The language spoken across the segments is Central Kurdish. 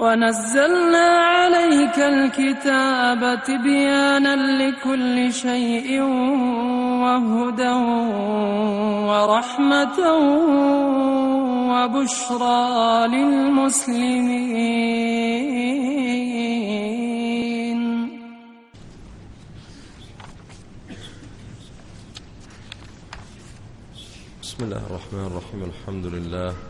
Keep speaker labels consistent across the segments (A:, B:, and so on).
A: ونزلنا عليك الكتاب تبيانا لكل شيء وهدى ورحمة وبشرى للمسلمين بسم الله الرحمن الرحيم الحمد لله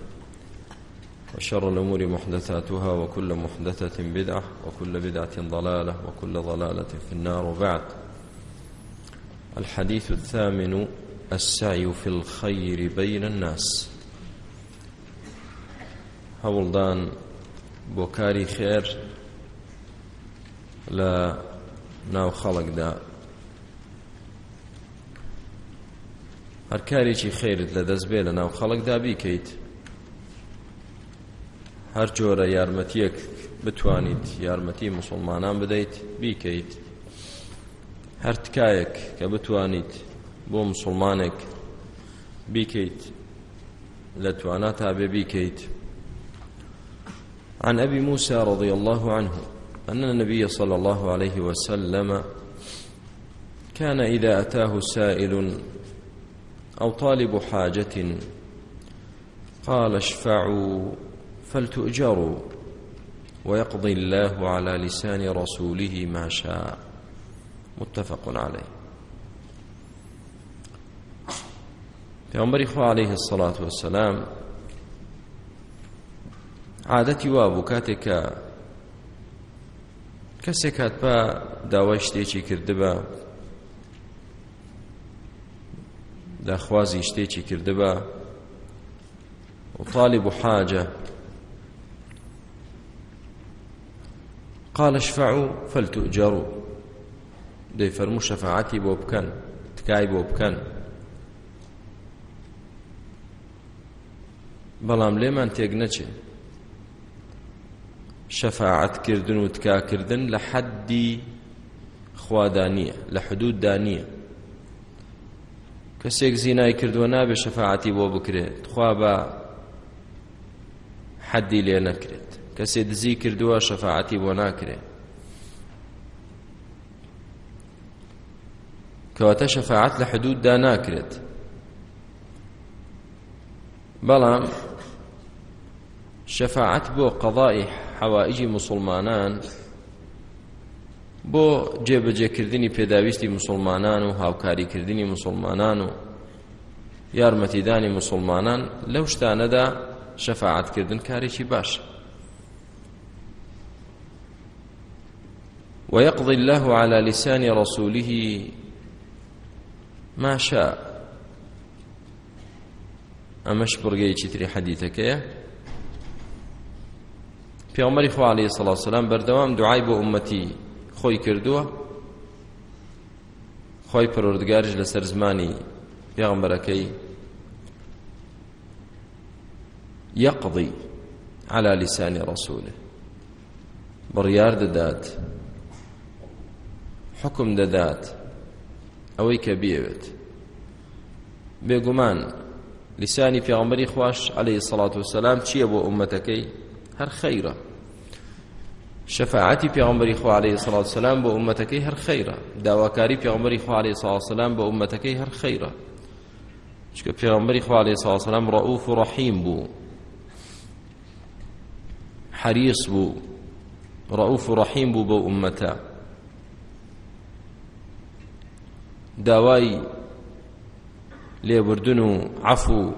A: وشر الأمور محدثاتها وكل محدثة بدعة وكل بدعة ضلالة وكل ضلالة في النار وبعد الحديث الثامن السعي في الخير بين الناس هەوڵدان بۆ کاری خێر لە ناو خەڵکدا هەر کارێکی خێرت لە دەست بێ لە ناو خەڵکدا بیکەیت هەر جۆرە یارمەتیەک بتوانیت یارمەتی مسلمانان بدەیت بیکەیت هەر تکایەک کە بتوانیت بۆ مسلمانێک بیکەیت لە توانە تابێ بیکەیت عن أبي موسى رضي الله عنه أن النبي صلى الله عليه وسلم كان إذا أتاه سائل أو طالب حاجة قال اشفعوا فلتؤجروا ويقضي الله على لسان رسوله ما شاء متفق عليه پێمبەری خوا عليه الصلاة والسلام عادەتی وا بوو کاتێک کە کەسێک هاتپا داوای شتێکی کردبە داخوازی شتێکی کردبە و طالب و حاجە قال اشفعوا فلتؤجروا دي فرمو شفاعتي بوبكن تكاي بوبكن بەڵام لێمان تێک نەچێ شەفاعەتکردن و تکاکردن لە حەدی خوادا نییە لە حدوددا نییە کەسێک زینای کردووە نابێ شەفاعەتی بۆ بکرێت خوا بە حەدی لێ نەکرێت کەسێ دزی کردووە شەفاعەتی بۆ ناکرێ کەواتە شەفاعەت لە حدوددا ناکرێت بەڵام شەفاعەت بۆ قەضای حەوائجی موسڵمانان بۆ جێبەجێکردنی پێداویستی موسڵمانان و هاوکاریکردنی موسڵمانان و یارمەتیدانی موسڵمانان لەو شتانەدا شەفاعەتکردن کارێکی باشە ويقضي الله على لسان رسوله ما شاء ئەمەش بڕگەیەکی تری حەدیتەکەیە پێمەری خوا عليه سڵ سلام بەردەوام دوعای بۆ عومەتی خۆی کردووە خۆی پەرۆردگارش لەسەر زمانی پێغمبەرەکەی یەقضی على لسانی ڕسوولە بڕیار دەدات حکم دەدات ئەوەی کە بێوێت بێگومان لیسانی پێغەمبەری خوش عەلەیهی سەڵات وسەلام چییە بۆ ئومەتەکەی هەر خەیرە شفاعتی پیامبری خو علیه الصلاة والسلام با امتکی هر خیره دعواکاری پیامبری خو علیه الصلاة والسلام با امتکی هر خیره چکه پیامبری خو علیه الصلاة والسلام رؤوف و رحیم بو حریص بو رؤوف و رحیم بو با امتا داوای لێبوردن و عفو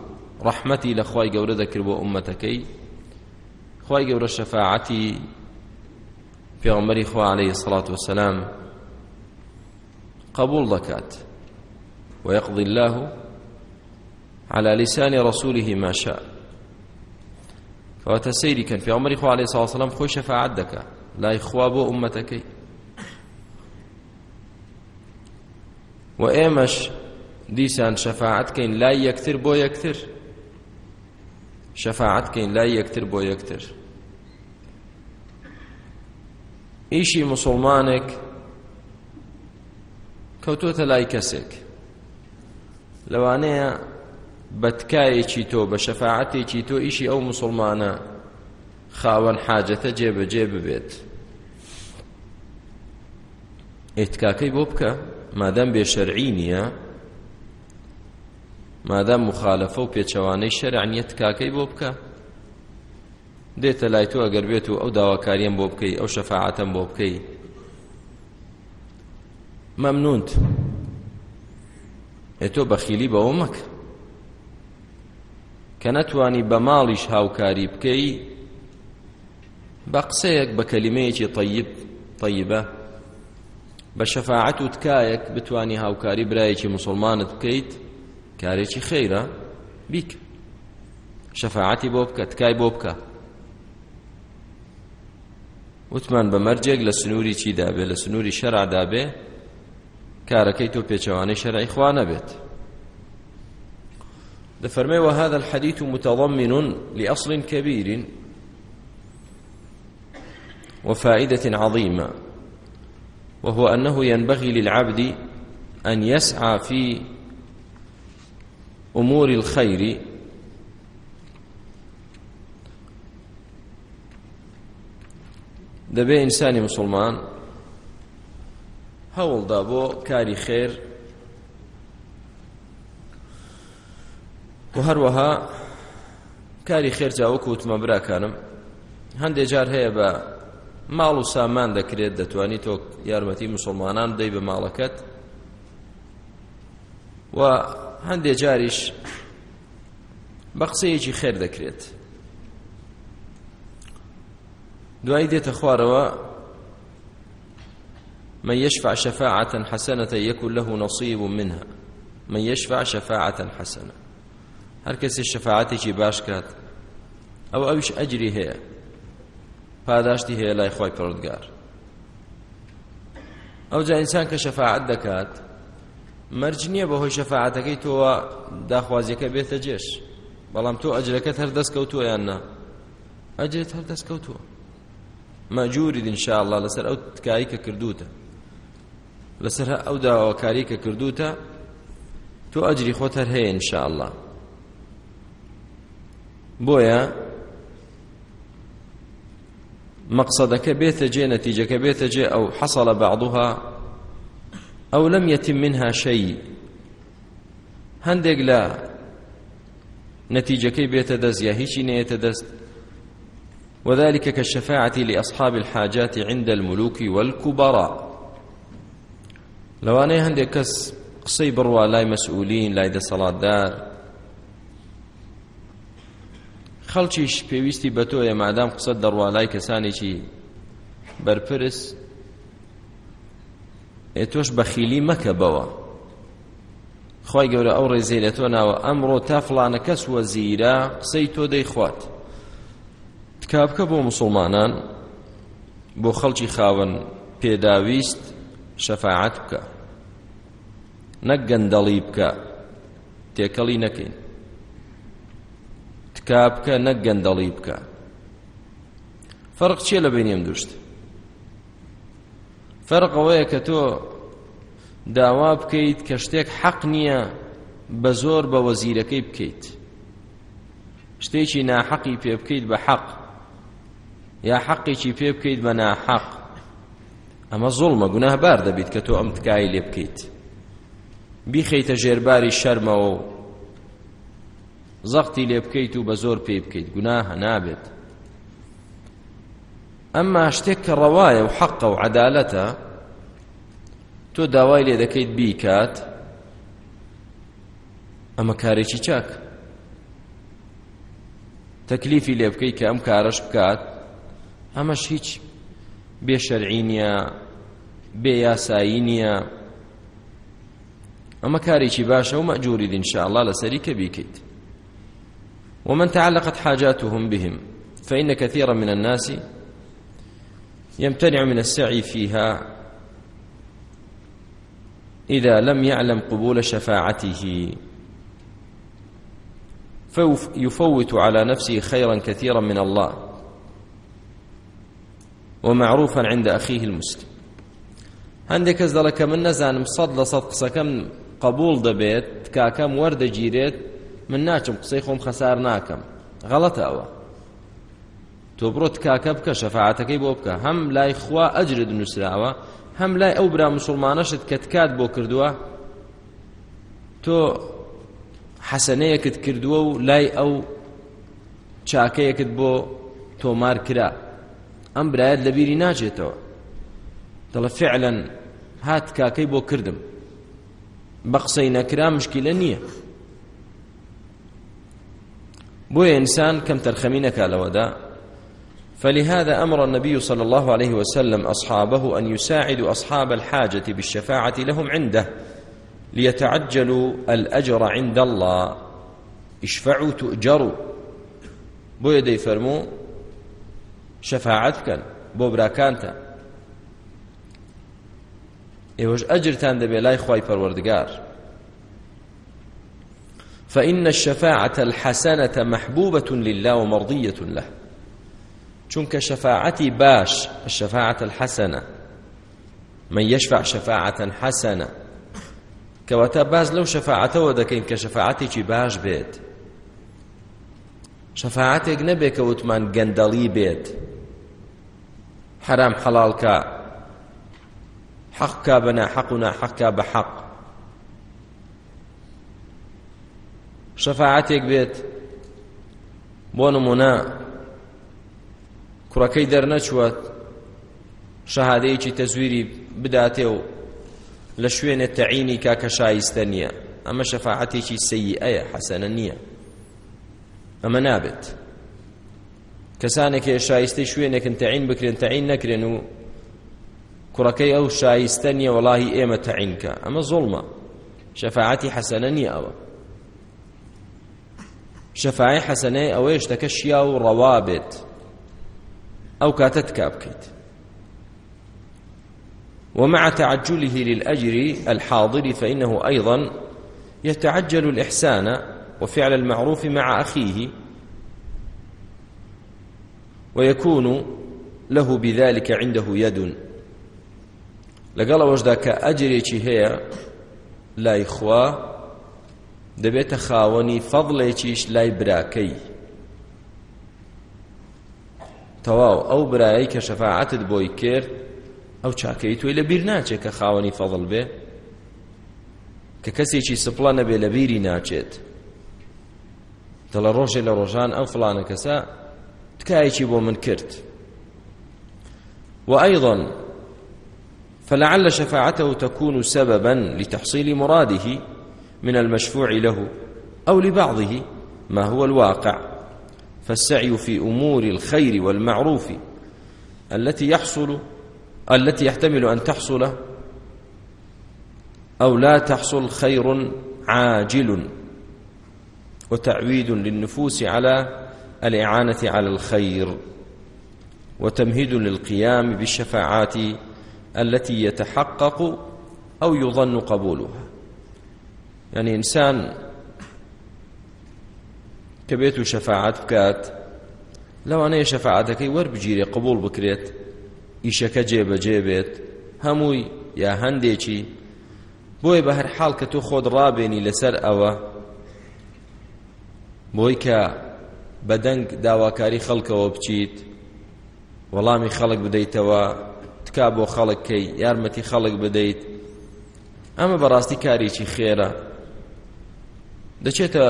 A: ڕەحمەتی لە خی گەورە دەکرد بۆ ئومەتەکەی خی گەورە شەفاعەتی پێغمبەری خوا عليه سڵات وسلام قبول دەکات ويقضي الله على لسان رسوله ما شاء کەواتە سەیری کەن پێغمبەری خوا عليه سڵ وسلام خۆی شەفاعەت دەکات لای خوا بۆ ئومەتەکەی و ئێمەش دیسان شەفاعتکەین لای یەکتر بۆ یەکتر شەفاعتکەین لای یەکتر بۆ یەکتر ئیشی مسلمانێک کەوتۆتە لای کەسێک لەوانەیە بەتکایەکی تۆ بە شەفاعەتێکی تۆ ئیشی ئەو مسلمانە خاوەن حاجەتە جێبەجێ ببێت ئێتکاکەی بۆ بکە مادام بێشەرعی نییە مادام مخالەفە و پێچەوانەی شەرعانیەت کاکەی بۆ بکە دێتە لای تو ئەگەر بێت و ئەو داواکاریم بۆ بکەی ئەو شەفاعەتم بۆ بکەی مەمنونت ئێ تۆ بەخیلی بەوە مەکە کە نەتوانی بە ماڵیش هاوکاری بکەی بە قسەیەک بە کەلیمەیەکی طیب طیبە بە شەفاعەت و تکایەک بتانی هاوکاری برایەکی مسلمانت بکەیت کارێکی خەیرە بیکە شەفاعەتی بۆ بکە تکای بۆ بکە وتمان بە مەرجێک لە سنووری چی دابێ لە سنووری شەرعدا بێ کارەکەی تۆ پێچەوانەی شەرعی خوا نەبێت دەفەرمێ وهذا الحديث متضمن لأصل كبير وفائدة عظيمة وهو أنه ينبغي للعبد أن يسعى في أمور الخير دەبێ ئینسانی مسلمان هەوڵدا بۆ کاری خێر و هەروەها کاری خێر جاوەکو وتمە براکانم هەندێک جار هەیە بە ماڵ و سامان دەکرێت دەتوانی تۆ یارمەتی مسلمانان دەی بە ماڵەکەت و هەندێک جاریش بە قسەیەکی خێر دەکرێت دوایی دێتە خوارەوە من يشفع شفاعة حسنة يكن له نصيب منها من يشفع شفاعة حسنة هر کسی شفاعتێکی باش کات ئەو ئەوش ئەجری هەیە پاداشتی هەیە لای خۆی پڕودگار ئەو جا ئینسان کە شەفاعت دەکات مەرج نییە بەهۆی شەفاعەتەکەی تۆوە داخوازیەکە بێتە جێش بەڵام تۆ ئەجرەکەت هەر دەستکەوتووە یان نا ئەجرێت هەر دەستکەوتووە مەجوورید ئینشاءالله لەسەر ئەو تکایی کە کردوتە لەسەر ئەو داواکاری کە کردوتە تۆ ئەجری خۆت هەر هەیە ئینشاءالله بۆیە مقصدك بيت جي نتيجك بيت جي أو حصل بعضها أو لم يتم منها شيء هندق لا نتيجكي بيت دز يا هيشي نيت دز وذلك كالشفاعة لأصحاب الحاجات عند الملوك والكبراء لو أنا هندي كس قصي بروا لاي مسؤولين لاي دسالات دار خەڵکیش پێویستی بە تۆیە مادام قسە دەڕوالای کەسانێکی بەرپرس ئێ تۆش بەخیلی مەکە بەوە خی گەورە ئەو ڕێزێ لە تۆ ناوە ئەمڕۆ تا فلانە کەس وەزیرە قسەی تۆ دەیخوات تکا بکە بۆ مسلمانان بۆ خەڵکی خاون پێداویست شەفاعت بکە نەک گەندەڵی بکە تێکەڵی نەکەین تکا بکە نەک گەندەڵی بکە فەرق چیە لە بینیم دوشت فەرق ئەوەیە کە تۆ داوا بکەیت کە شتێک حەق نییە بە زۆر بە وەزیرەکەی بکەیت شتێکی ناحەقی پێ بکەیت بە حەق یا حەقێکی پێ بکەیت بە ناحەق ئەمە زوڵمە گوناهبار دەبیت کە تۆ ئەم تکایی لێ بکەیت بیخەیتە ژێرباری شەرمەوە و زەختی لێ بکەیت و بە زۆر پێی بکەیت گوناهە نابێت ئەمما شتێک کە ڕەوایە و حەقە و عەدالەتە تۆ داوای لێ دەکەیت بیکات ئەمە کارێکی چاک تەکلیفی لێ بکەیت کە ئەم کارەش بکات ئەمەش هیچ بێشەرعی نییە بێیاسایی نییە ئەمە کارێکی باشە و مەجوورید ئینشاءالله لەسەری کە بیکەیت ومن تعلقت حاجاتهم بهم فإن كثيرا من الناس يمتنع من السعي فيها إذا لم يعلم قبول شفاعته فيفوت على نفسه خيرا كثيرا من الله ومعروفا عند أخيه المسلم هەندێک کەس دەڵەکە من نەزانم سەد لە سەد قسەکەم قبول دەبێت کاکەم وەردەگیرێت من ناچم قسەی خۆم خەسار ناکەم غەڵەتە ئەوە تۆ بڕۆت کاکە بکە شەفاعەتەکەی بۆ بکە هەم لای خوا ئەجرت نووسراوە هەم لای ئەو برا مسلمانەشت کە تکات بۆ کردووە تۆ حەسەنەیەکت کردووە و لای ئەو چاکەیەکت بۆ تۆمار کرا ئەم برایەت لەبیری ناچێتەوە دەڵە فعلەن هات کاکەی بۆ کردم بە قسەی نەکرا مشکیلە نییە بو إنسان كم ترخمينك لودا فلهذا أمر النبي صلى الله عليه وسلم أصحابه أن يساعدوا أصحاب الحاجة بالشفاعة لهم عنده ليتعجلوا الأجر عند الله اشفعوا تؤجروا بو يدي فرمو شفاعتك بو براكانتا ئێوەش ئەجرتان دەبێت لای خی پەروەردگار فإن الشفاعة الحسنة محبوبة لله ومرضية له چونك شفاعتي باش الشفاعة الحسنة من يشفع شفاعة حسنة كواتا باز لو شفاعته ودكين كشفاعتي باش بيت شەفاعاتێک نەبێ کە وتمان گەندەڵی بێت حرام حەڵالکە حەقکە بە ناحەق و ناحەقکە بە حەق شەفاعاتێک بێت بۆ نمونە کوڕەکەی دەرنەچوەت شەهادەیەکی تەزویری بداتێ و لە شوێنە تەعینی کاکە شایستە نییە ئەمە شەفاعاتێکی سەیی ئەیە حەسەنە نییە ئەمە نابێت کەسانێکی شایستەی شوێنێکن تەعین بکرێن تەعین نەکرێن و کوڕەکەی ئەو شایستە نییە وەڵی ئێمە تەعینکە ئەمە زۆڵمە شەفاعاتی حەسەنە نییە ئەوە شەفاعی حەسەنەی ئەوەیە شتەکە شیا و ڕەوا بێت ئەو کاتە تکا بکەیت ومع تعجله للأجر الحاضر فإنه أيضا يتعجل الإحسان وفعل المعروف مع أخيه ويكون له بذلك عنده يد لقال وجدك أجري هي لا إخوة دەبێتە خاوەنی فەضڵێکیش لای براکەی تەواو ئەو برایەی کە شەفاعەتت بۆی کرد ئەو چاکەی توی لە بیر ناچێت کە خاوەنی فەضڵ بێ کە کەسێکی سپڵە نەبێ لە بیری ناچێت دەڵە ڕۆژێ لە ڕۆژان ئەو فلانە کەسە تکایەکی بۆ من کرد وأيضا فلعل شفاعته تكون سببا لتحصيل مراده من المشفوع له أو لبعضه ما هو الواقع فالسعي في أمور الخير والمعروف التي يحصل التي يحتمل أن تحصل أو لا تحصل خير عاجل وتعويد للنفوس على الإعانة على الخير وتمهيد للقيام بالشفاعات التي يتحقق أو يظن قبولها يعني إنسان كبيت شفاعت بكات لو أنا شفاعتك وربجيري قبول بكريت ئیشەکە جێبەجێ بێت هەمووی یا هەندێکی بۆی بە هەر حاڵ کە تۆ خۆت ڕابێنی لەسەر ئەوە بۆی کە بەدەنگ داواکاری خەڵکەوە بچیت وەڵامی خەڵک بدەیتەوە تکا بۆ خەڵکەی یارمەتی خەڵک بدەیت ئەمە بەڕاستی کارێکی خێرە دەچێتە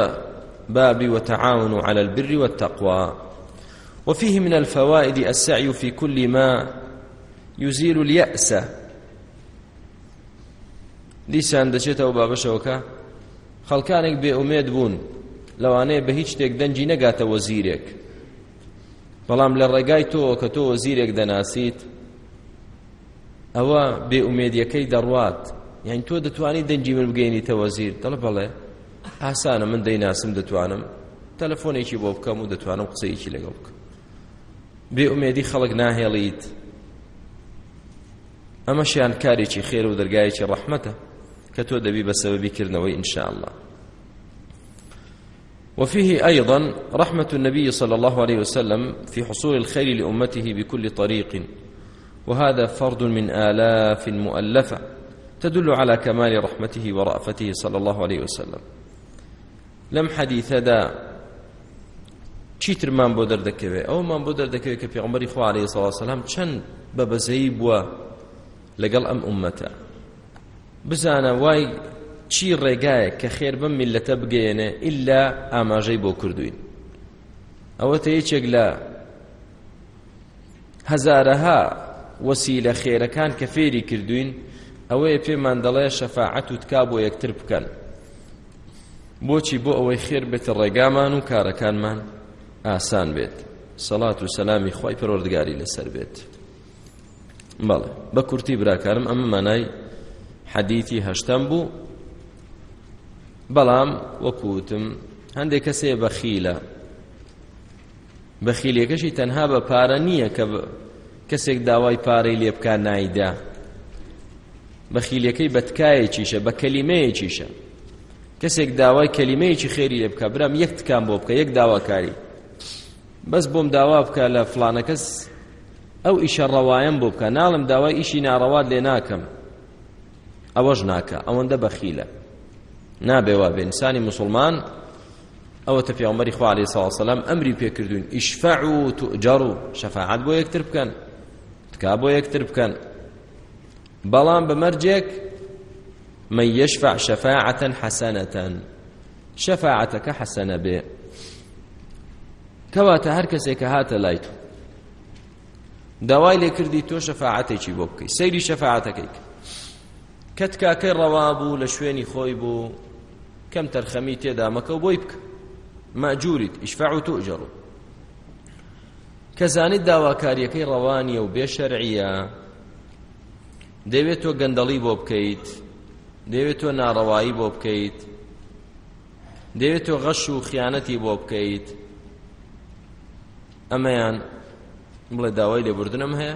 A: بابي وتعاونوا على البر والتقوى وفيه من الفوائد السعي في كل ما يزيل اليأس دیسان دەچێتەوە بابەشەوەکە خەڵکانێک بێ ئومێد بوون لەوانەیە بە هیچ شتێک دەنجی نەگاتەوە زیرێک بەڵام لە ڕێگای تۆ کە تۆ زیرێک دەناسیت ئەوە بێ ئومێدیەکەی دەڕوات یعنی تۆ دەتوانی دەنجی من بگەینیتەوە زیر دەڵ بەڵێ ئاسانە من دەیناسم دەتوانم تەلەفۆنێکی بۆ بکەم و دەتوانم قسەیەکی لەگەڵ بکەم بێ ئومێدی خەڵک ناهێڵیت ئەمەشیان کارێکی خێر و دەرگایەکی ڕەحمەتە کە تۆ دەبی بە سەبەبی کردنەوەی ئینشاءالله وفيه أيضا رحمة النبي صلى الله عليه وسلم في حصول الخير لأمته بكل طريق وهذا فرد من آلاف مؤلفة تدل على كمال رحمته ورأفته صلى الله عليه وسلم لەم حەدیثەدا چیترمان بۆ دەردەکەوێت ئەومان بۆ دەردەکەوێت کە پێغمبەری خوا عەلەیهی سەڵاسەلام چەند بەبەزەیی بووە لەگەڵ ئەم ئومەتە بزانە وای چی ڕێگایە کە خێر بم میلەتە بگەێنێ ئللا ئاماژەی بۆ کردوین ئەوە تە یەکێک لە هەزارەها وەسیلە خێرەکان کە فێری کردوین ئەوەیە پێمان دەڵێ شەفاعەت و تکا بۆ یەکتر بکەن بۆچی بۆ ئەوەی خێر بێتە ڕێگامان و کارەکانمان ئاسان بێت سەڵات و سەلامی خی پەرۆردگاری لەسەر بێت بەڵێ بە کورتی براکارم ئەمە مانای حەدیتی هەشتم بوو بەڵام وەکوتم هەندێک کەسێ بەخیلە بەخیلێکەشی تەنها بە پارە نییە کە کەسێک داوای پارەی لێبکە نایدا بەخیلەکەی بە تکایەکیشە بە کەلیمەیەکیشە کەسێک داوای کەلیمەیەکی خێری لێ بکە برام یەک تکان بۆ بکە یەک داواکاری بەس بۆم داوا بکە لە فلانە کەس ئەو ئیشە ڕەوایەم بۆ بکە ناڵم داوای ئیشی ناڕەوات لێ ناکەم ئەوەش ناکە ئەوەندە بەخیلە نابێوا بێ ئینسانی مسلمان ئەوە تە پێغمبەری خوا عەلەیهی سڵ سەلام ئەمری پێکردوین ئیشفەع و توجەڕ و شەفاعەت بۆ یەکتر بکەن تکا بۆ یەکتر بکەن بەڵام بە مەرجێک من يشفع شفاعة حسنة شفاعتك حسنة بي کەواتە هەر کەسێکە هاتە لای تو داوای لێ کردی تۆ شەفاعاتێکی بۆ بکەی سەیری شەفاعاتەکەی کەت کاکەی ڕەوا بوو لە شوێنی خۆی بوو کەم تەرخەمی تێدا مەکە بۆی بکە ماجووریت ئیشفاع و تۆ ئجەڕوو کەزانیت داواکاریەکەی ڕەوانیە و بێشەرعیە دەوێت تۆ گەندەڵی بۆ بکەیت دەوێت تۆ ناڕەوایی بۆ بکەیت دەوێت تۆ غەش و خیانەتی بۆ بکەیت ئەمەیان بڵێ داوای لێبوردنم هەیە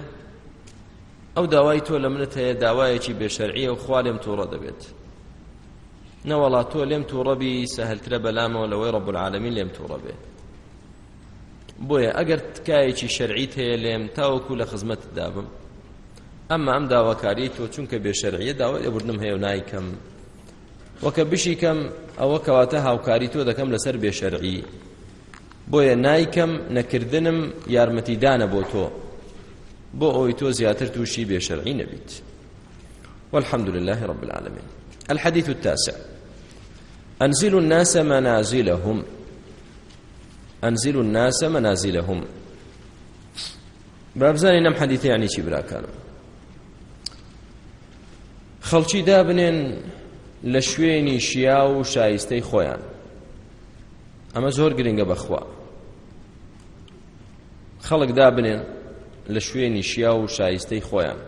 A: ئەو داوای تۆ لە منت هەیە داوایەکی بێشەرعیە و خوا لێم تووڕە دەبێت نەوەڵا تۆ لێم تووڕەبی سەهلترە بەلامەوە لەوەی ڕەب العالمین لێم تووڕە بێت بۆیە ئەگەر تکایەکی شەرعیت هەیە لێم تاوەکو لە خزمەت دابم ئەمە ئەم داواکاری تۆ چونکە بێشەرعیە داوای ئەبوردم هەیە و نایکەم وەکە بشیکەم ئەوە کەواتە هاوکاری تۆ دەکەم لەسەر بێشەرعی بۆیە نایکەم نەکردنم یارمەتیدانە بۆ تۆ بۆ ئەوی تۆ زیاتر تووشی بێشەرعی نەبیت والحمد لله رب العالمين الحديث التاسع أنزل الناس منازلهم أنزل الناس منازلهم بابزاني نم حديثي يعني شي براكانم خەڵکی دابنێن لە شوێنی شیا و شایستەی خۆیان ئەمە زۆر گرنگە بەخوا خەڵک دابنێن لە شوێنی شیا و شایستەی خۆیان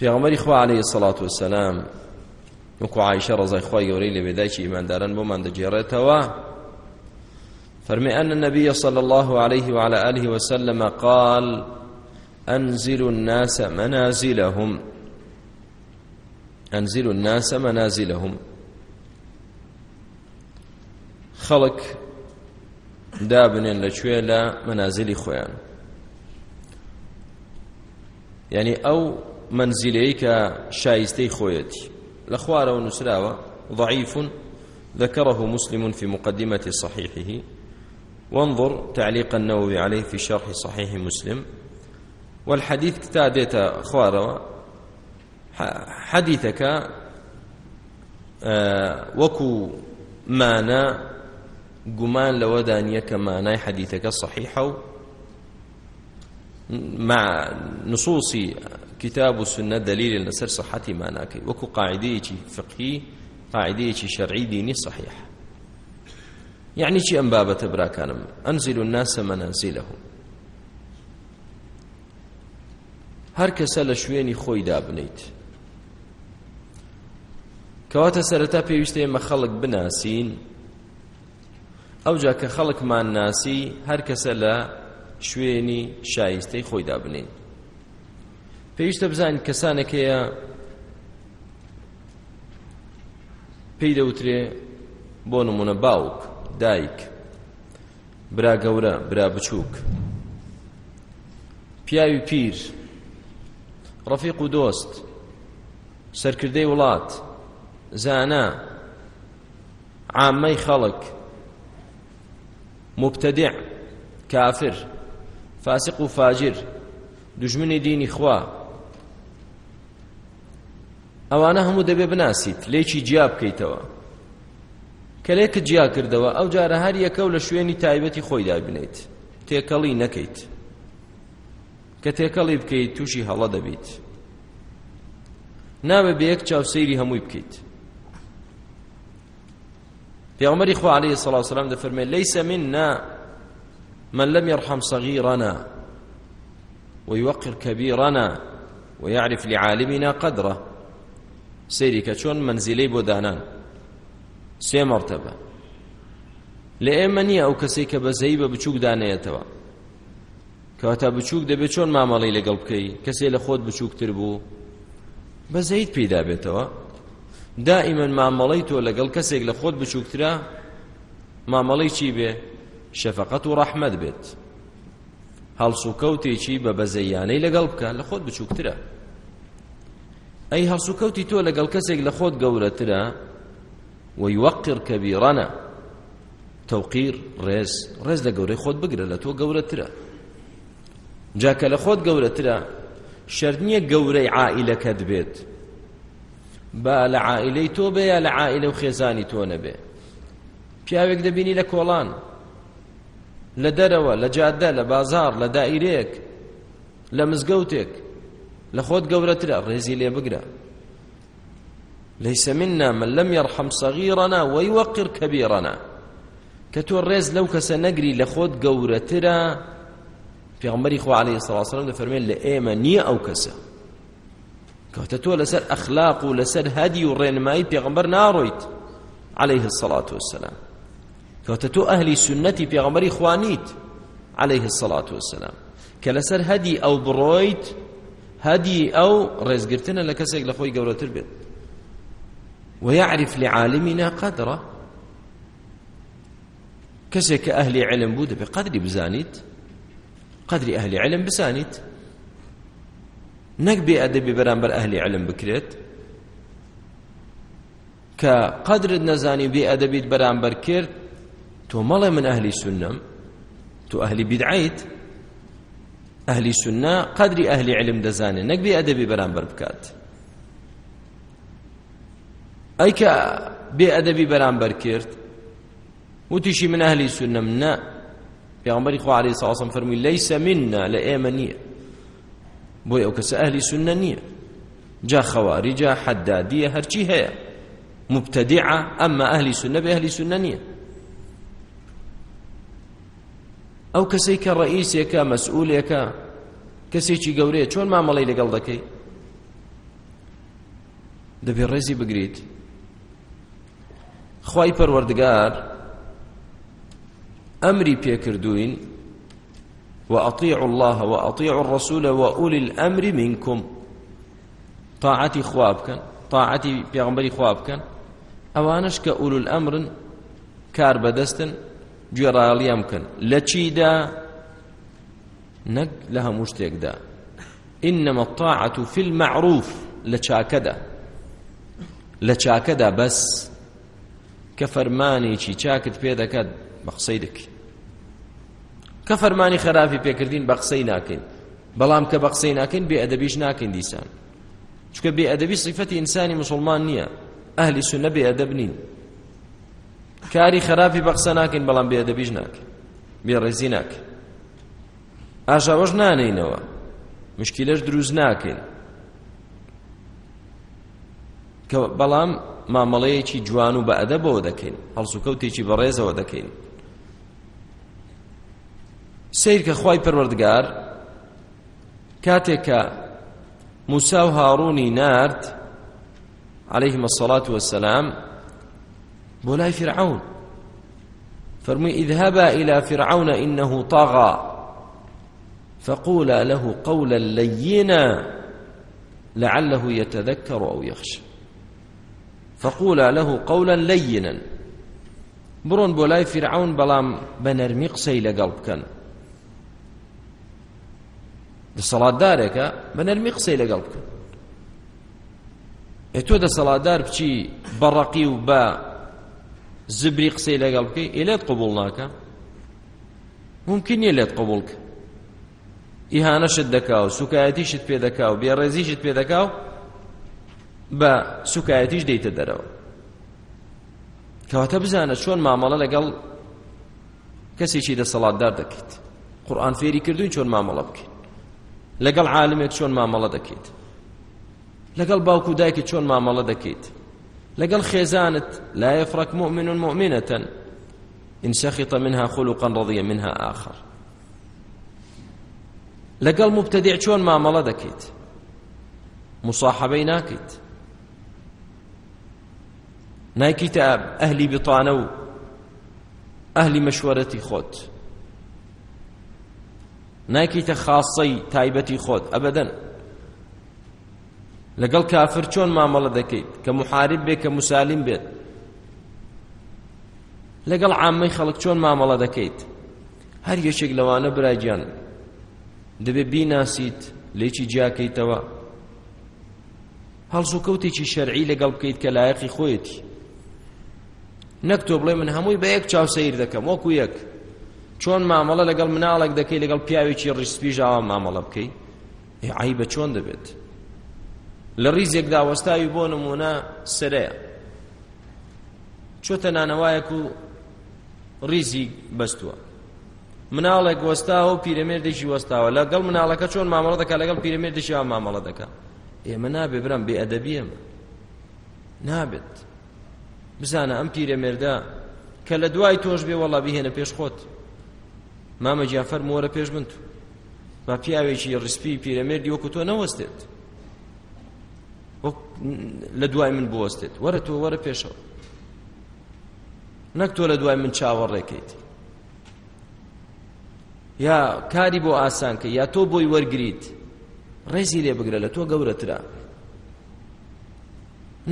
A: پێغەمەری خوا عليه الصلاة والسلام وەکو عیشە ڕزای خی گەورەی لە بێدایکی ئیمانداران بۆمان دەگێڕێتەوە فەرمی ئەن النبي صلى الله عليه وعلى آله وسلم قال أنزل الناس منازلهم أنزل الناس منازلهم خلق دابنين لشوية لا منازل خوان يعني أو منزليك شايستي خويتي لخوار ونسراوة ضعيف ذكره مسلم في مقدمة صحيحه وانظر تعليق النووي عليه في شرح صحيح مسلم والحديث تا دێتە خوارەوە حەدیثەکە وەکو مانە گومان لەوەدا نییە کە مانای حەدیثەکە صحیحە و مع نصوص كتاب السنة دليل لسر صحة ما ناكي وكو قاعدة فقهي قاعدة شرعي ديني صحيح يعني شي أنبابة براكانم أنزل الناس منازلهم هەر کەسە لە شوێنی خۆی دابنیت کەواتە سەرەتا پێویستە ئێمە خەڵک بناسین ئەوجا کە خەڵکمان ناسی هەر کەسە لە شوێنی شایستەی خۆی دابنین پێویستە بزانین کەسانێکەیە پێی دەوترێ بۆ نمونە باوک دایک برا گەورە برا بچووک پیاوی پیر ڕەفیق و دۆست سەرکردەی وڵات زانا عامەی خەڵک مبتدع کافر فاسق و فاجر دژمنی دینی خوا ئەوانە هەموو دەبێ بناسیت لێکی جیا بکەیتەوە کەلێکت جیا کردەوە ئەو جارە هەر یەکەو لە شوێنی تایبەتی خۆی دابنێت تێکەڵی نەکەیت کە تێکەڵی بکەیت تووشی هەڵە دەبیت نابێ بە یەک چاوسەیری هەمووی بکەیت پێغمەری خوا عليه الصلاة والسلام دەفەرمێت ليس منا من لم يرحم صغيرنا ويوقر كبيرنا ويعرف لعالمنا قدره سيري كچون منزلي بودانان سێ مرتبه لە ئێمە نییە ئەو کەسێک کە بە زەی بە بچووک دانێتەوە کەواتە بچووک دەبێت چۆن مامەڵی لەگەڵ بکەی کەسێ لە خۆت بچووکتر بوو بە زەید پیدا بێتەوە دائیمەن مامەڵەی تۆ لەگەڵ کەسێک لە خۆت بچووکترە مامەڵی چی بێ شەفقەت و ڕەحمەت بێت هەڵسوکەوتێکی بە بەزەیانەی لەگەڵ بکە لە خۆت بچووکترە ئەی هەڵسوکەوتی تۆ لەگەڵ کەسێک لە خۆت گەورەترە وەیوەقر کەبیڕەنە تەوقیر ڕێز ڕێز لە گەورەی خۆت بگرە لە تۆ گەورەترە جاکە لە خۆت گەورەترە شەرد نییە گەورەی عائلەکەت بێت با لە عائلەی تۆ بێ یا لە عائلە و خێزانی تۆ نەبێ پیاوێک دەبینی لە کۆڵان لە دەرەوە لە جادە لە بازار لە دائیرەیەک لە مزگەوتێک لە خۆت گەورەترە ڕێزی لێ بگرە ليس منا من لم يرحم صغيرنا ويوقر كبيرنا کە تۆ ڕێز لەو کەسە نەگری لە خۆت گەورەترە پێغمبەری خو عليه الصلاة والسلام دەفەرمێن لە ئێمە نییە ئەو کەسە کەوتە تۆ لەسەر ئەخلاق و لەسەر هەدی و ڕێنمایی پێغمبەر ناڕۆیت عليه الصلاة والسلام کەوتە تۆ ئەهلی سنەتی پێغمبەری خوانیت عليه الصلاة والسلام کە لەسەر هەدی ئەو بڕۆیت هەدی ئەو ڕێزگرتنە لە کەسێک لە خۆی گەورەتر بێت ويعرف لعالمنا قدره كسك أهل علم بود بقدر بزانيت قدری ئەهلی علم بزانیت نەک بێ ئەدەبی بەرامبەر ئەهلی علم بکرێت کە قدرت نەزانی بێ ئەدەبیت بەرامبەر کرد تۆ مەڵێ من ئەهلی سنەم تۆ ئەهلی بیدعیت ئەهلی سنە قدری ئەهلی علم دەزانێت نەک بێ ئەدەبی بەرامبەر بکات ئەی کە بێ ئەدەبی بەرامبەر کرد وتیشی من ئەهلی سنەم نە پیامبری خو علیه السلام فرمی لیس منا لایمنیه بۆ ئەو کەسە ئەهلی سنە نییە جا خەواریجا حەدادیە هەرچی هەیە مبتدیع ئەمما ئەهلی سنە بە ئەهلی سنە نییە ئەو کەسەی کە ڕئیسێکە مەسئولێکە کەسێکی گەورەیە چۆن مامەڵی لەگەڵ دەکەی دەبێت ڕێزی بگریت خی پەروەردگار ئەمری پێکردوین و ئەطیع الله و ئەطیع الرسول و ئولی الامر منكم طاعتی خوا بکەن طاعتی پێغمبەری خوا بکەن ئەوانش کە ئولو الامرن کار بەدەستن گوێڕاڵیان بکەن لە چیدا نەک لە هەموو شتێکدا إنما الطاعة في المعروف لچاكدا لچاكدا بس کە فەرمانێکی چاکت پێ دەکات بە قسەی دەکەی کە فەرمانی خراپی پێکردین بە قسەی ناکەین بەڵام کە بە قسەی ناکەین بێئەدەبیش ناکەین دیسان چکە بێئەدەبی صفەتی ئینسانی مسلمان نییە ئەهلی سونە بێئەدەب نین کاری خراپی بە قسە ناکەین بەڵام بێئەدەبیش ناکەین بێڕێزی ناکەین ئاشاوەش نانینەوە مشکیلەش دروست ناکەین کە بەڵام مامەڵەیەکی جوان و بە ئەدەبەوە دەکەین هەڵسوکەوتێکی بەڕێزەوە دەکەین سیر کە خی پەروەردگار کاتێک کە موسا و هاڕوونی نارد عليهما الصلاة والسلام بولاي فرعون فرمي اذهبا إلى فرعون إنه طغى فقولا له قولا لينا لعله يتذكر أو يخشى فقولا له قولا لينا برون بولاي فرعون بلام بنرمي قسي لقلب كان دەسەڵاتدارێکە بە نەرمی قسەی لەگەڵ بکەن ئێ تۆ دەسەڵاتدار بچی بەڕەقی و بە زبری قسەی لەگەڵ بکەی ئێ لێت قبول ناکە ممکن نیە لێت قبول بکە ئیهانەشت دەکا و سوکایەتیشت پێ دەکا و بێڕێزیشت پێ دەکا و بە سوکایەتیش دەیتە دەرەوە کەواتە بزانە چۆن مامەڵە لەگەڵ کەسێکی دەسەڵاتدار دەکەیت قورآان فێری کردوین چۆن مامەڵە بکەیت لەگەڵ عالمێک چۆن مامەڵە دەکەیت لەگەڵ باوکو دایکی چۆن مامەڵە دەکەیت لەگەڵ خێزانت لا يفرق مؤمن مؤمنة إن سخط منها خلقا رضي منها آخر لەگەڵ مبتدع چۆن مامەڵە دەکەیت مصاحبەی ناکەیت نایکیتە ئەهلی بتانە و ئەهلی مەشوەرەتی خۆت ناکەیتە خاصەی تایبەتی خۆت ئەبەدەن لەگەڵ کافر چۆن مامەڵە دەکەیت کە محارب بێت کە مسالیم بێت لەگەڵ عامەی خەڵک چۆن مامەڵە دەکەیت هەر یەکێک لەوانە براجیان دەبێ بیناسیت لێکی جیاکەیتەوە هەڵز و کەوتێکی شەرعی لەگەڵ بکەیت کە لایەقی خۆیەتی نەک تۆ بڵێ من هەمووی بە یەک چاو سەیر دەکەم وەکو یەک چۆن مامەڵە لەگەڵ مناڵێک دەکەی لەگەڵ پیاوێکی ڕیسپیژاوە مامەڵە بکەی عی بە چۆن دەبێت لە ریزێکدا وەستاوی بۆ نمونە سرەیە چۆتە نانەوایەک و ریزی بەستووە مناڵێک وەستاوە و پیرەمێردێکی وەستاوە لەگەڵ مناڵەکە چۆن مامەڵە دەکات لەگەڵ پیرەمێردێکی ئەو مامەڵە دەکات ئێمە نابێ برم بێ ئەدەبیەمە نابێت بزانە ئەم پیرەمێردە کە لە دوای تۆش بێ وەڵا بهێنە پێش خۆت مامە جیافەر مۆرە پێش بنت با پیاوێکی ڕسپی پیرەمێردی وەکو تۆ نەوەستێت لە دوای من بوەستێت وەرە تۆ وەرە پێشەوە نەک تۆ لە دوای من چاوەڕێکیت یا کاری بۆ ئاسان کە یا تۆ بۆی وەرگریت ڕێزی لێ بگرە لە تۆ گەورەترا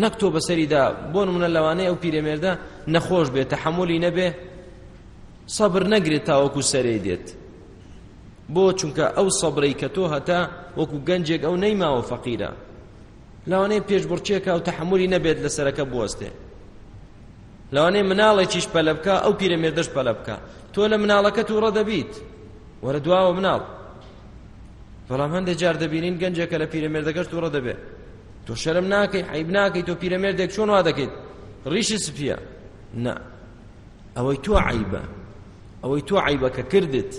A: نەک تۆ بەسەریدا بۆ نمونە لەوانەیە ئەو پیرەمێردە نەخۆش بێت تەحملی نەبێ سەبر نەگرێت تاوەکو سەرەی دێت بۆ چونکە ئەو سەبرەی کە تۆ هەتا وەکو گەنجێک ئەو نەیماوە فەقیرە لەوانەیە پێشبڕچێکە و تەحملی نەبێت لە سەرەکە بوەستێ لەوانەیە مناڵێکیش پەلە بکە ئەو پیرەمێردەش پەلە بکە تۆ لە مناڵەکەت و ڕەدەبیت وەرە دواوە مناڵ بەڵام هەندێک جار دەبینین گەنجێکە لە پیرەمێردەکەشت و ڕەدەبێت تۆ شەرم ناکەی عیب ناکەی تۆ پیرەمێردێک چۆن وا دەکەیت ڕیشی سپیە نه ئەوەی تۆ عیبە ئەوەی تۆ عیبەکە کردت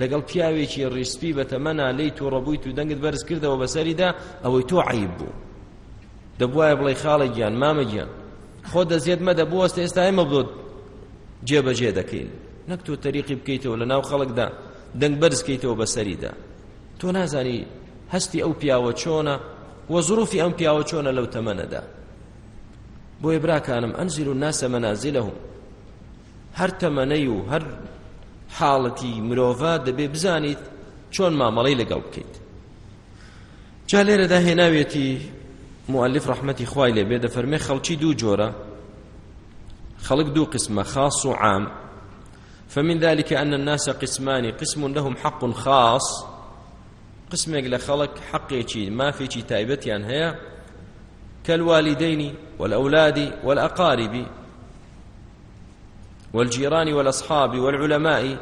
A: لەگەڵ پیاوێکی ڕیسپی بە تەمەنا لی تۆ ڕەبوویت و دەنگت بەرز کردەوە بەسەریدا ئەوەی تۆ عیب بوو دەبواە بڵێ خاڵە گیان مامە گیان خۆ دەزیێت مەدە بوەستە ئێستا ئێمە بڵۆت جێبەجێ دەکەین نەک تۆ تەریقی بکەیتەوە لە ناو خەڵکدا دەنگ بەرز کەیتەوە بەسەریدا تۆ نازانی هەستی ئەو پیاوە چۆنە وەزروفی ئەم پیاوە چۆنە لەو تەمەنەدا بۆیە براکانم ئەنزیل و ناسە مەنازیلەهم هەر تەمەنەی و هەر حاڵەتی مرۆڤ دەبێ بزانیت چۆن مامەڵەی لەگەڵ بکەیت جا لێرەدا هێناوێتی مؤلف ڕەحمەتی خوای لێبێ دەفەرمێ خەڵکی دوو جۆرە خلق دو قسمة خاص وعام فمن ذلك أن الناس قسمان قسم لهم حق خاص قسمك لخلق حقي ما في شي تايبتي يعني هي كالوالدين والأولاد والأقارب والجيران والأصحاب والعلماء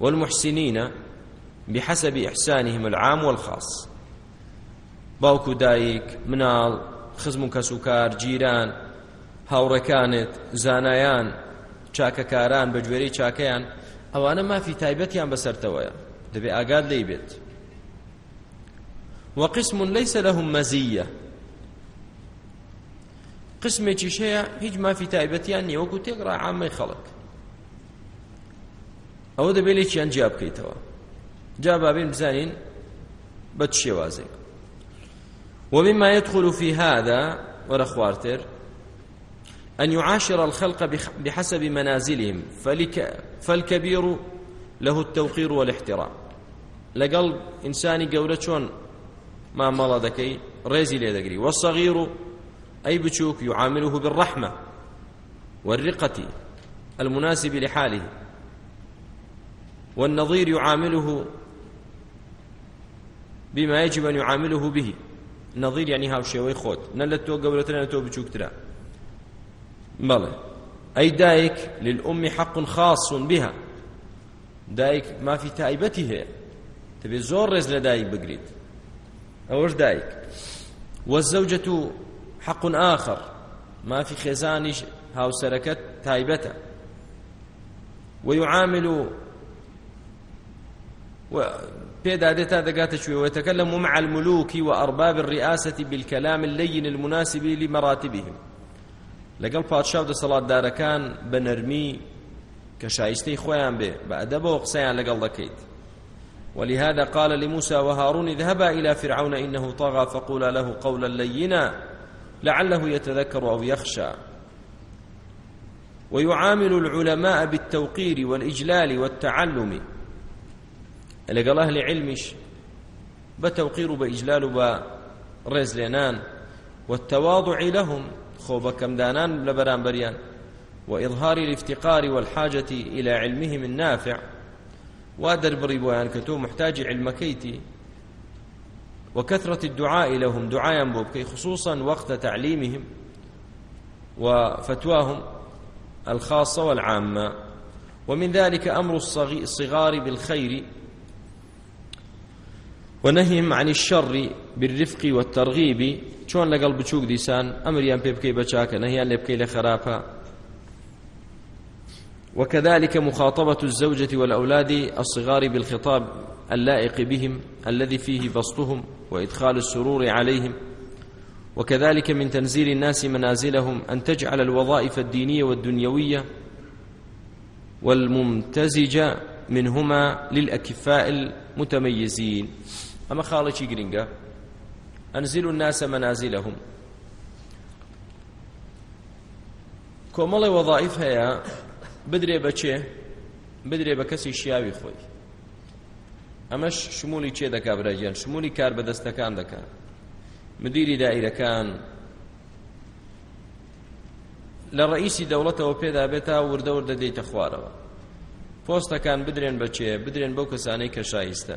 A: والمحسنين بحسب إحسانهم العام والخاص باوكو دايك منال خزم كسوكار جيران هاوڕەکانت زانایان چاکەکاران بە گوێرەی چاکەیان ئەوانە مافی تایبەتیان بەسەرتەوەیە دەبێ ئاگاد لی بێت وقسم ليس لهم مزية قسمێکیش هەیە هیچ مافی تایبەتیان نییە وەکو تێکڕا عامەی خەڵک ئەوە دەبێت لێ چیان جیا بکەیتەوە جا بابین بزانین بە شێوازێک ومما يدخل في هذا ولا خوارتر أن يعاشر الخلق بحسب منازلهم فلك فالكبير له التوقير والاحترام لقل إنساني قولة شون ما مڵە دەکەی ڕێزی لێ دەگری وەسەغیر و أي بچوك يعامله بالرحمة والرقة المناسب لحاله والنظير يعامله بما يجب أن يعامله به نظير يعني هاوشێوەی خۆت نە لە تۆ گەورەترە لە تۆ بچووکترە بەڵێ ئەی دایک للأم حق خاص بها دایک مافی تایبەتی هەیە تبێ زۆر ڕێز لە دایک بگریت ئەوەش دایک وەزەوجەت و حق آخر مافی خێزانیش هاوسەرەکەت تایبەتە ويعامل و پێدا دێتا دەگاتە شوێوەتەکە لە مع الملوکی و ئەرباب الرئاسة بالكلام اللين المناسب لمراتبهم لەگەڵ پادشا و دەسەڵاتدارەکان بە نەرمی کە شایستەی خۆیان بێ بە ئەدەبەوە قسەیان لەگەڵ دەکەیت ولهذا قال لموسى وهارون اذهبا إلى فرعون إنه طغى فقولا له قولا لينا لعله يتذكر أو يخشى ويعامل العلماء بالتوقير والإجلال والتعلم لقال أهل علمش بتوقير بإجلال برزلنان والتواضع لهم خوب كم دانان لبران بريان وإظهار الافتقار والحاجة إلى علمهم النافع ودربري بوان كتو محتاج علمكيتي وكثرة الدعاء لهم دعاء بوبكي خصوصا وقت تعليمهم وفتواهم الخاصة والعامة ومن ذلك أمر الصغار بالخير ونهيهم عن الشر بالرفق والترغيب چۆن لەگەڵ بچووک دیسان ئەمریان پێ بکەی بەچاکە نەهیان لێ بکەی لە خراپە وكذلك مخاطبة الزوجة والأولاد الصغار بالخطاب اللائق بهم الذي فيه بسطهم وإدخال السرور عليهم وكذلك من تنزيل الناس منازلهم أن تجعل الوظائف الدينية والدنيوية والممتزجة منهما للأكفاء المتميزين أما خالتي جرينجا أنزل الناس منازلهم كمال وظائف هيا بدرێ بەچێ بدرێ بە کەسی شیاوی خۆی ئەمەش شمولی چێ دەکا برەجیان شمولی کار بەدەستەکان دەکا مدیری دائیرەکان لە ڕئیسی دەوڵەتەوە پێدا بێت تا وردە وردە دەیتە خوارەوە پۆستەکان بدرێن بەچێ بدرێن بەو کەسانەی کە شایستە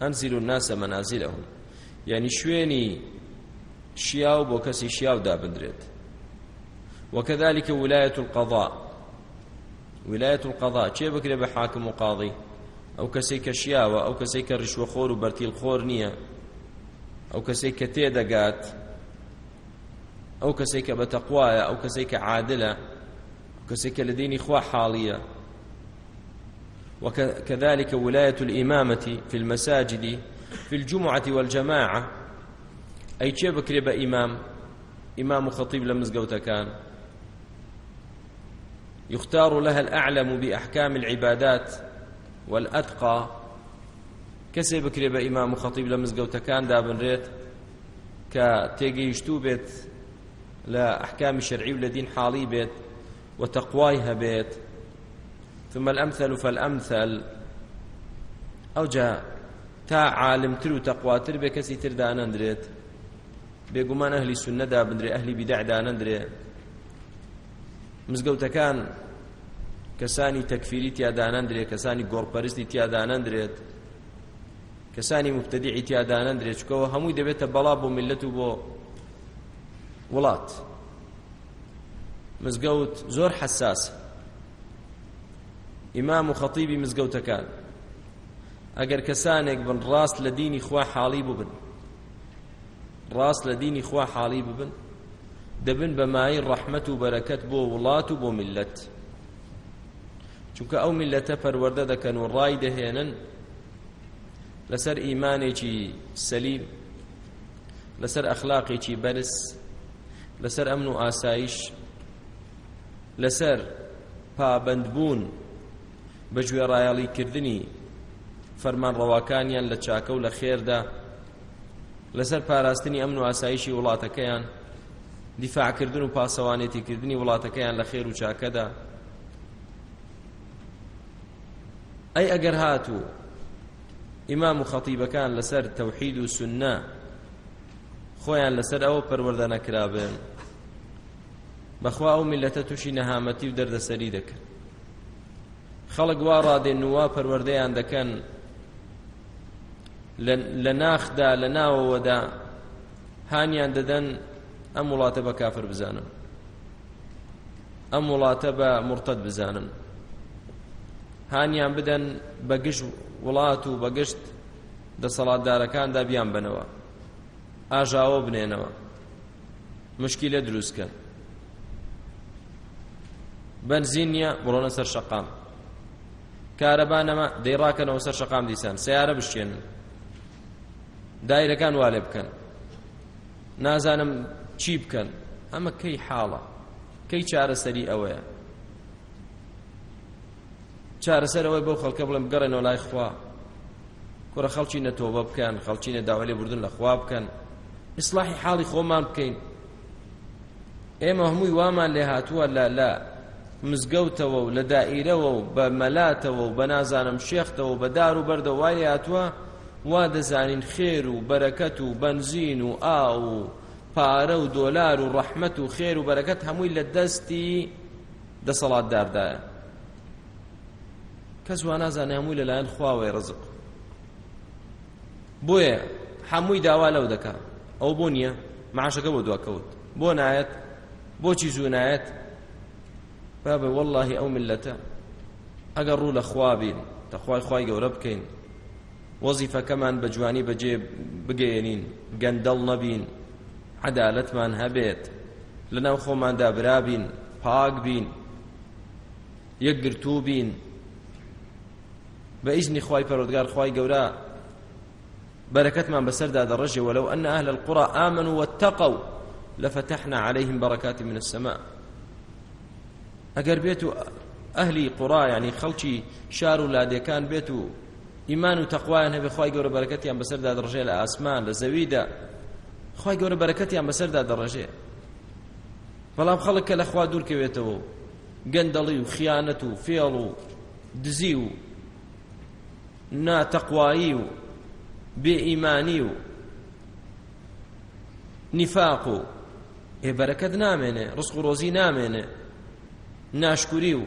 A: ئەنزیر و ناسە مەنازیرەهم یعنی شوێنی شیاو بۆ کەسی شیاو دابدرێت وەکەذلكە ولاەت القضاء ولاية القضاء چێ بکرێ بە حاکم و قاضی ئەو کەسێک کە شیاوە ئەو کەسێک کە ڕشوەخۆر و بەرتیلخۆر نییە ئەو کەسێک کە تێدەگات ئەو کەسێک کە بەتەقوایە ئەو کەسێک کە عادلە کەسێک کە لە دینی خوا حاڵیە وكذلك ولاية الإمامة في المساجد في الجمعة والجماعة أي شيء بكري بإمام إمام خطيب لمزقوتا كان يختار لها الأعلم بأحكام العبادات والأتقى کەسێ بکرێ بە ئیمام و خەتیب لە مزگەوتەکاندا بنرێت کە تێگەیشتوو بێت لە ئەحکامی شەرعی و لە دین حاڵی بێت و تەقوای هەبێت ثم الأمثل فالأمثل ئەو جا تا عالمتر و تەقواتر بێ کەسی تردا نەندرێت بێگومان ئەهلی سنەدا بنرێ ئەهلی بیدعدا نەندرێت مزگەوتەکان کەسانی تەکفیری تیادانەندرێت کەسانی گۆڕپەرستی تیادانەندرێت کەسانی مبتدیعی تیادانەندرێت چکەوە هەمووی دەبێتە بەڵا بۆ ملت و بۆ وڵات مزگەوت زۆر حساس ئیمام و خەتیبی مزگەوتەکان ئەگەر کەسانێک بن ڕاست لە دینی خوا حاڵی ببن ڕاست لە دینی خوا حاڵی ببن دەبن بەمایی ڕەحمەت و بەرەکەت بۆ وڵات و بۆ ملت چونکە ئەو ملەتە پەروەردە دەکەن و ڕای دەهێنن لەسەر ئیمانێکی سەلیم لەسەر ئەخلاقێکی بەرز لەسەر ئەمن و ئاساyiش لەسەر پابندبوون بە گوێڕایەڵیکردنی فەرمانڕەواکانیان لە چاکە و لە خێردا لەسەر پاراستنی ئەمن و ئاساییشی وڵاتەکەیان دیفاعکردن و پاسەوانێتیکردنی وڵاتەکەیان لە خێر و چاکەدا ئەی ئەگەر هاتوو ئیمام و خەتیبەکان لەسەر تەوحید و سنە خۆیان لەسەر ئەوە پەروەەردە نەکرابن بەخوا ئەو میلەتە تووشی نەهامەتی و دەردەسەری دەکەن خەڵک وا ڕادێن نووا پەروەردەیان دەکەن لە ناخدا لە ناوەوەدا هانیان دەدەن ئەم وڵاتە بە کافر بزانن ئەم وڵاتە بە مرتد بزانن هانیان بدەن بەگشت وڵات و بەگشت دەسەڵاتدارەکاندا بیان بنەوە ئاژاوە بنێنەوە مشکی لە دروستکە بەنزین نیە بڕۆنە سەر شەقام کارەبانەمە دەیڕاکەنەوە سەر شەقام دیسان سیارە بشکێنن دایرەکان والێ بکەن نازانم چی بکەن ئەمە کەی حاڵە کەی چارەسەری ئەوەیە چارەسەر ئەوەی بەو خەڵکە بڵێم گەڕێنەوە لای خوا کوڕە خەڵکی نەتۆبە بکەن خەڵکی نەداوای لێ بردن لە خوا بکەن ئیسلاحی حاڵی خۆمان بکەین ئێمە هەمووی وامان لێ هاتووە لە لە مزگەوتەوە و لە دائیرەوە و بە مەلاتەوە و بە نازانم شێختەوە و بە دار و بەردە وای هاتووە وا دەزانین خێر و بەرەکەت و بەنزین و ئا و پارە و دۆلار و ڕەحمەت و خێر و بەرەکەت هەمووی لە دەستی دەسەڵاتداردایە کەس وا نازانێ هەمووی لەلایەن خواوەی ڕزق بۆیە هەمووی داوا لەو دەکا ئەو بۆ نییە معشەکە بۆ دواکەوت بۆ نایەت بۆچی زوو نایەت بابێ واللهی ئەو ملەتە ئەگەر ڕوو لە خوابین تەخوای خوای گەورە بکەین وەزیفەکەمان بە جوانی بەجێ بگەێنین گەندەڵ نەبین عدالتمان هەبێت لەناو خۆماندا برابین پاک بین یەکگرتوو بین بە ئیزنی خی پەرۆدگار خی گەورە بەرەکەتمان بەسەردا دەڕژێ وەلەو ئەن ئەهل القرى آمنوا واتقوا لفتحنا عليهم بركات من السماء ئەگەر بێت و ئەهلی قوڕا ینی خەڵکی شار و لادەکان بێت و ئیمان و تەقوایان هەبێ خی گەورە بەرەکەتیان بەسەردا دەڕژێ لە ئاسمان لە زەویدا خی گەورە بەرەکەتیان بەسەردا دەڕژێ بەڵام خەڵک کە لەخوا دوورکەوێتەوە گەندەڵی و خیانەت و فێڵ و دزی و ناتەقوایی و بێئیمانی و نیفاق و هێبەرەکەت نامێنێ ڕسق و ڕۆزی نامێنێ ناشکوری و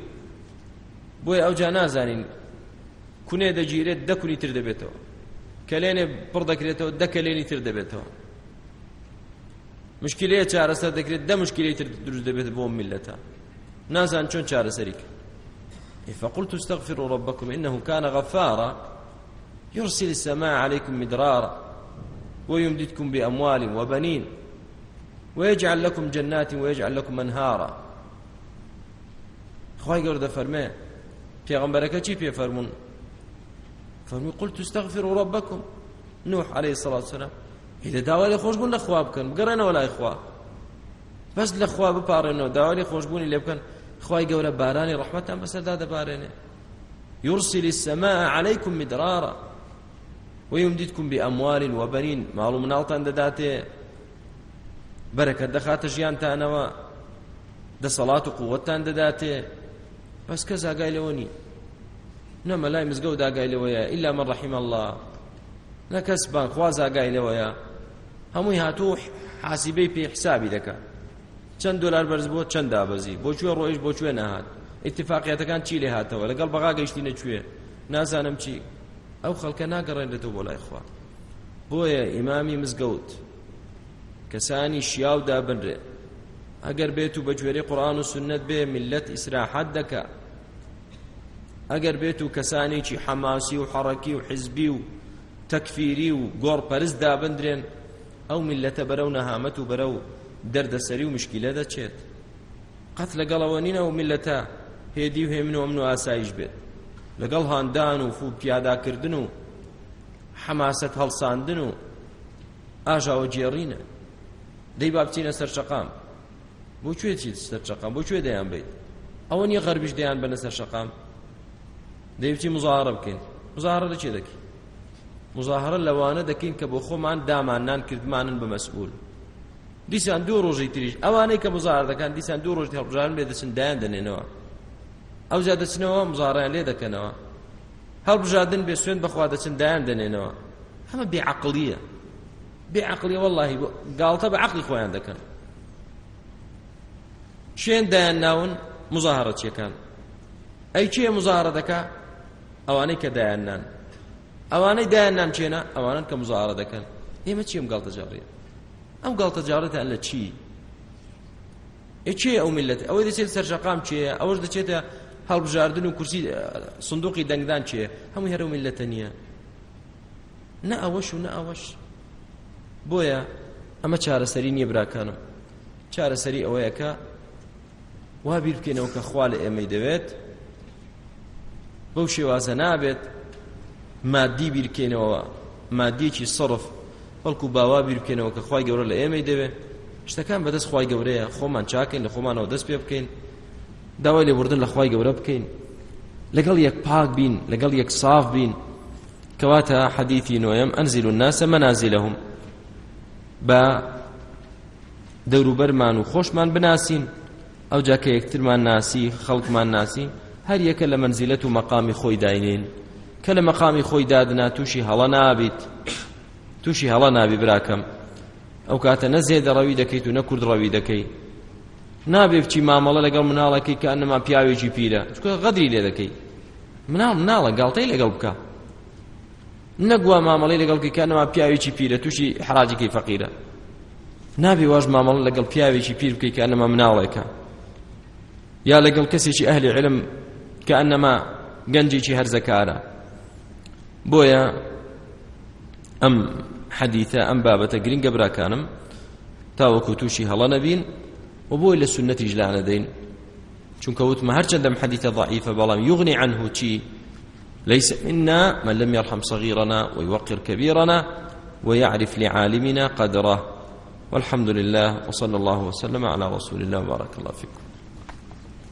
A: بۆیە ئەوجا نازانین کونێ دەگیرێت دەکونی تر دەبێتەوە کە لێنێ پڕ دەکرێتەوە دەکە لێنی تر دەبێتەوە مشکلەیە چارەسەر دەکرێت دە مشکلەی تر دروست دەبێت بۆ ملەتە نازان چۆن چارەسەریکە فقلت استغفروا ربكم إنه كان غفارا يرسل السماء عليكم مدرارا ويمددكم بأموال وبنين ويجعل لكم جنات ويجعل لكم أنهارا خواهي قرد فرمي في غنبركة چي في فرمون فرمي قلت استغفروا ربكم نوح عليه الصلاة والسلام ئیدە داوا لە خۆشببوون لە خوا بکەن بگەڕێنەوە لای خوا بەس لە خوا بپارێنەوە داوای خۆشببوونی لێ بکەن خوای گەورە بارانی ڕحمەتان بەسەردا دەبارێنێ يرسل السماء عليكم مدرارا ويمددكم بأموال وبنين ماڵ مناڵتان دەداتێ بەرەکە دەخاتە ژیانتانەوە دەسەڵات و قووەتان دەداتێ بەس کەس ئاگای لەوە نی نەمە لای مزگەوت ئاگای لەوەیە ئللا من ڕحیم الله نە کەس بانخواز ئاگای لەوەیە هەمووی هاتوو حاسیبەی پێ حسابی دەکە چەند دلار بەرز بۆ چەند دابەزی بۆکوێ ڕۆیش بۆکوێ نەهات ئیتفاقیەتەکان چی لێ هاتەوە لەگەڵ بەغا گەیشتینە کوێ نازانم چی ئەو خەڵکە ناگەڕێنێتەوە بۆ لای خوا بۆیە ئیمامی مزگەوت کەسانی شیاودا بنرێ ئەگەر بێت و بەگوێری قورآن و سنت بێ ملت ئیسراحەت دەکە ئەگەر بێت و کەسانێکی حەماسی و حەڕەکی و حزبی و تەکفیری و گۆڕپەرست دابدرێن ئەو میلەتە بەرەو نەهامەت و بەرەو دەردەسەری و مشکیلە دەچێت قەت لەگەڵەوە نینە و میلەتە هێدی و هێمن و ئەمن و ئاسایش بێت لەگەڵ هاندان و فوب پیاداکردن و حەماست هەڵساندن و ئاژاوە جێڕینە دەی با بچینە سەرچەقام بۆ کوێ چیت سەرچەقام بۆ کوێ دەیان بێت ئەوە نیە غەربیش دەیان بەنە سەر شەقام دەی بچی مزارە بکەین مزارە لە چێ دەکەی مزاهرە لەوانە دەکەین کە بۆ خۆمان داماننان کردمانن بە مەسئول دیسان دوو ڕۆژی تریش ئەوانەی کە مزار دەکەن دیسان دوو ڕۆژی هەڵبژارن بێ دەچن دایان دەنێنەوە ئەو جا دەچنەوە مزاریان لێ دەکەنەوە هەڵبژاردن بێ سوێن بەخوا دەچن دایان دەنێنەوە هەمە بێعقلیە بێعقلیە واللهی گاڵتە بە عقلی خۆیان دەکەن شوێن دایان ناون مزاهرەچیەکان ئەی کێ مزارە دەکا ئەوانەی کە دایان نان ئەوانەی دایانان چێنە ئەوانن کە مزارە دەکەن ئێمە چیم گڵتە جارێ ئەم گڵتە جارەتە لە چی چێ ئەو ملەت ئەوەی دەچێت سەرشەقام چیە ئەوەش دەچێتە هەڵبژاردن و کورسی سندوقی دەنگدان چیە هەموو هەرو ملەتە نییە نە ئەوەش و نە ئەوەش بۆیە ئەمە چارەسەری نییە براکانم چارەسەری ئەوەیەکە وابیر بکەینەوە کە خوا لە ئێمەی دەوێت بەو شێوازە نابێت مادی بیرکەینەوە مادیەکی سرف بەڵکو باوا بیرکەینەوە کە خی گەورە لە ئێمەی دەوێ شتەکان بەدەست خی گەورەیە خۆمان چاکەین لە خۆمانەوە دەست پێ بکەین داوای لێبوردن لە خی گەورە بکەین لەگەڵ یەک پاک بین لەگەڵ یەک صاف بین کەواتە حەدیتی نوۆیم ئەنزیل و ناسە مەنازیلەهم بە دەوروبەرمان و خۆشمان بناسین ئەو جاکە یەکترمان ناسی خەڵکمان ناسی هەر یەکە لە منزیلەت و مەقامی خۆی داینین کە لە مەقامی خۆی دادنا تووشی هەڵە نابیت تووشی هەڵە نابی براکەم ئەو کاتە نەزێ دەڕەوی دەکەیت و نەکورد ڕەوی دەکەی نابێ بچی مامەڵە لەگەڵ مناڵەکەی کە ئەنەما پیاوێکی پیرە چکە غەدری لێ دەکەی مناڵ مناڵە گاڵتەی لەگەڵ بکە نەگووە مامەڵی لەگەڵکی کەنەوە پیاوێکی پیرە تووشی حراجەکەی فەقیرە نابێ واش مامەڵە لەگەڵ پیاوێکی پیر بکەی کە ئەنەما مناڵێکە یا لەگەڵ کەسێکی ئەهلی علم کە ئەنەما گەنجێکی هەرزەکارە بۆیە ئەم حەدیتە ئەم بابەتە گرنگە براکانم تاوەکو تووشی هەڵە نەبین و بۆی لە سنەتیش لا نەدەین چونکە وتمە هەرچەند ئەم حەدیتە ضعیفە بەڵام یغنی عنه چی ليس منا من لم يرحم صغيرنا ويوقر كبيرنا ويعرف لعالمنا قدره والحمد لله وصلى الله وسلم على رسول الله وبارك الله فيكم